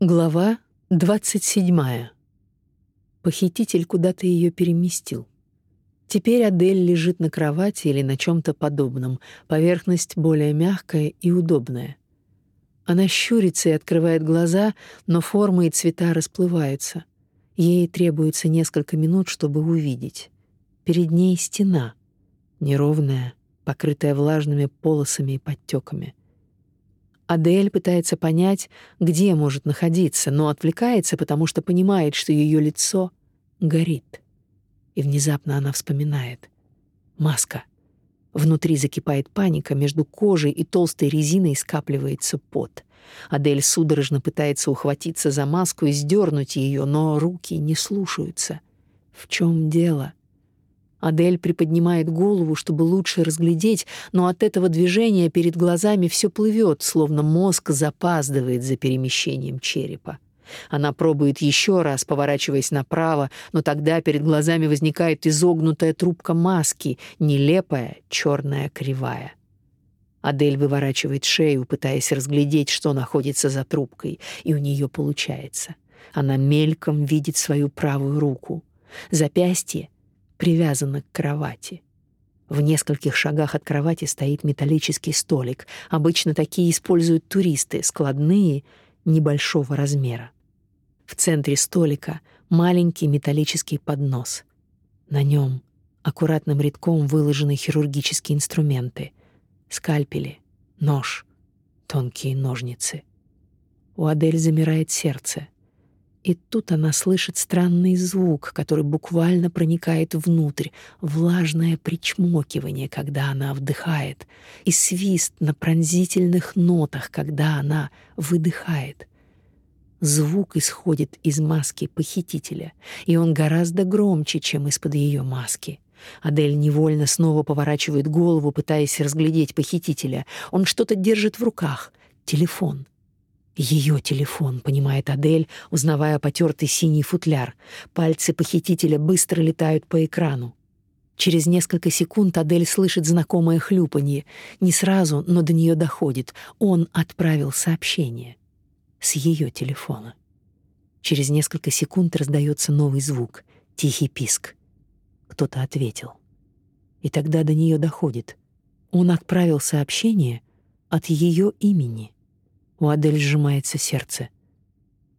Глава 27. Похититель куда-то ее переместил. Теперь Адель лежит на кровати или на чем то подобном, поверхность более мягкая и удобная. Она щурится и открывает глаза, но формы и цвета расплываются. Ей требуется несколько минут, чтобы увидеть. Перед ней стена, неровная, покрытая влажными полосами и подтеками. Адель пытается понять, где может находиться, но отвлекается, потому что понимает, что ее лицо горит. И внезапно она вспоминает. Маска. Внутри закипает паника, между кожей и толстой резиной скапливается пот. Адель судорожно пытается ухватиться за маску и сдернуть ее, но руки не слушаются. В чем дело? Адель приподнимает голову, чтобы лучше разглядеть, но от этого движения перед глазами все плывет, словно мозг запаздывает за перемещением черепа. Она пробует еще раз, поворачиваясь направо, но тогда перед глазами возникает изогнутая трубка маски, нелепая, черная, кривая. Адель выворачивает шею, пытаясь разглядеть, что находится за трубкой, и у нее получается. Она мельком видит свою правую руку. Запястье привязана к кровати. В нескольких шагах от кровати стоит металлический столик. Обычно такие используют туристы, складные, небольшого размера. В центре столика маленький металлический поднос. На нем аккуратным рядком выложены хирургические инструменты: скальпели, нож, тонкие ножницы. У Адель замирает сердце. И тут она слышит странный звук, который буквально проникает внутрь, влажное причмокивание, когда она вдыхает, и свист на пронзительных нотах, когда она выдыхает. Звук исходит из маски похитителя, и он гораздо громче, чем из-под ее маски. Адель невольно снова поворачивает голову, пытаясь разглядеть похитителя. Он что-то держит в руках. Телефон. Ее телефон, понимает Адель, узнавая потертый синий футляр. Пальцы похитителя быстро летают по экрану. Через несколько секунд Адель слышит знакомое хлюпанье. Не сразу, но до нее доходит. Он отправил сообщение с ее телефона. Через несколько секунд раздается новый звук, тихий писк. Кто-то ответил. И тогда до нее доходит. Он отправил сообщение от ее имени. У Адель сжимается сердце.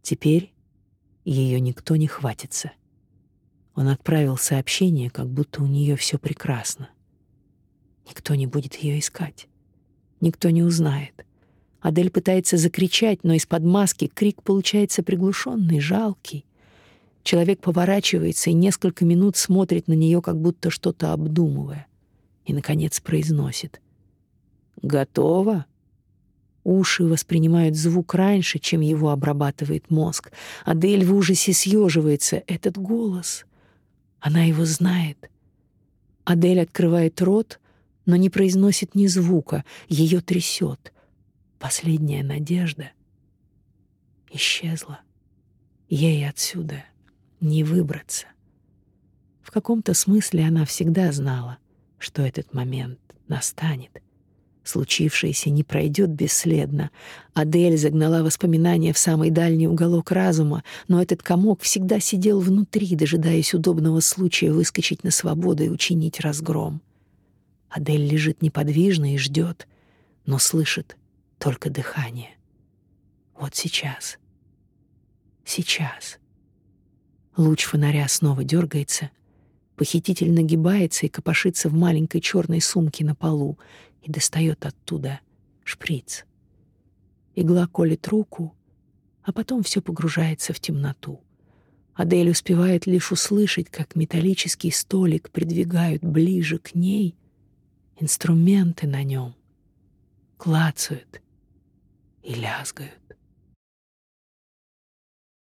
Теперь ее никто не хватится. Он отправил сообщение, как будто у нее все прекрасно. Никто не будет ее искать. Никто не узнает. Адель пытается закричать, но из-под маски крик получается приглушенный, жалкий. Человек поворачивается и несколько минут смотрит на нее, как будто что-то обдумывая, и наконец произносит: "Готово?" Уши воспринимают звук раньше, чем его обрабатывает мозг. Адель в ужасе съеживается. Этот голос. Она его знает. Адель открывает рот, но не произносит ни звука. Ее трясет. Последняя надежда исчезла. Ей отсюда не выбраться. В каком-то смысле она всегда знала, что этот момент настанет — Случившееся не пройдет бесследно. Адель загнала воспоминания в самый дальний уголок разума, но этот комок всегда сидел внутри, дожидаясь удобного случая выскочить на свободу и учинить разгром. Адель лежит неподвижно и ждет, но слышит только дыхание. Вот сейчас. Сейчас. Луч фонаря снова дергается. Похититель нагибается и копошится в маленькой черной сумке на полу и достает оттуда шприц. Игла колет руку, а потом все погружается в темноту. Адель успевает лишь услышать, как металлический столик придвигают ближе к ней. Инструменты на нем клацают и лязгают.